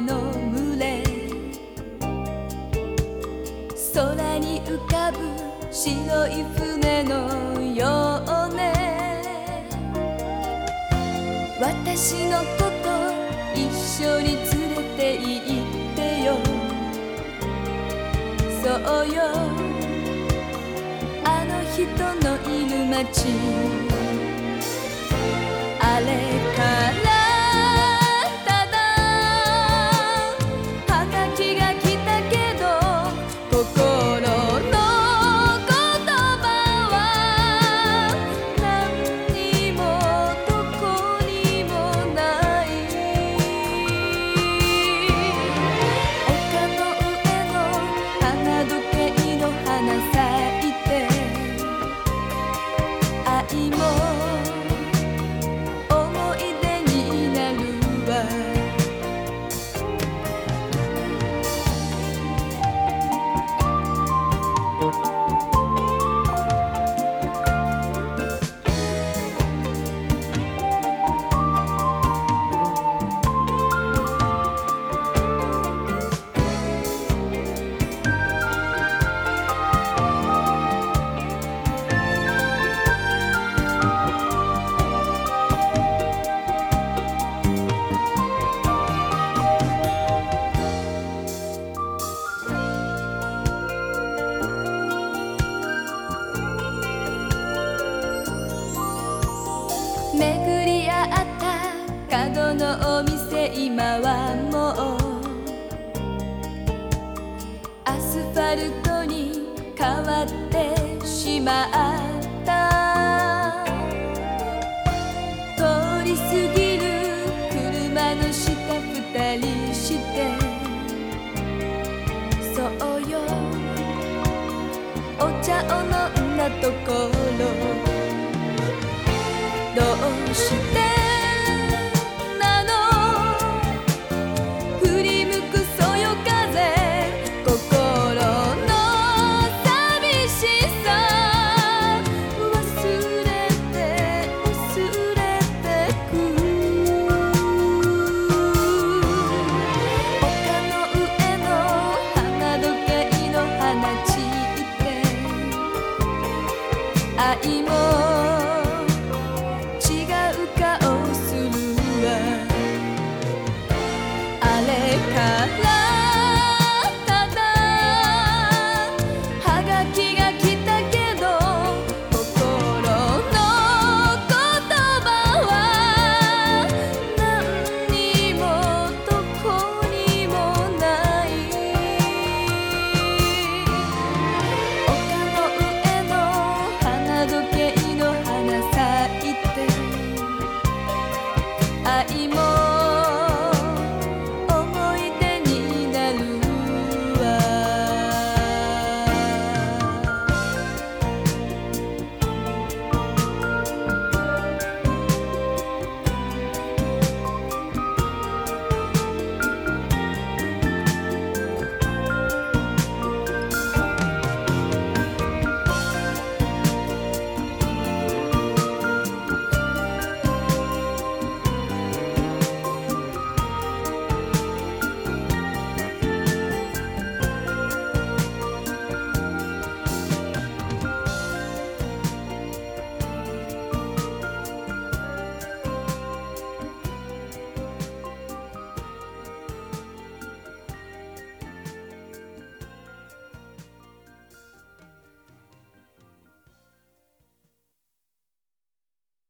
の群れ空に浮かぶ白い船のようね。私のこと一緒に連れて行ってよ。そうよ。あの人のいる街。のお店今はもうアスファルトに変わってしまった。通り過ぎる車の下二人してそうよ。お茶を飲んだところ。どうして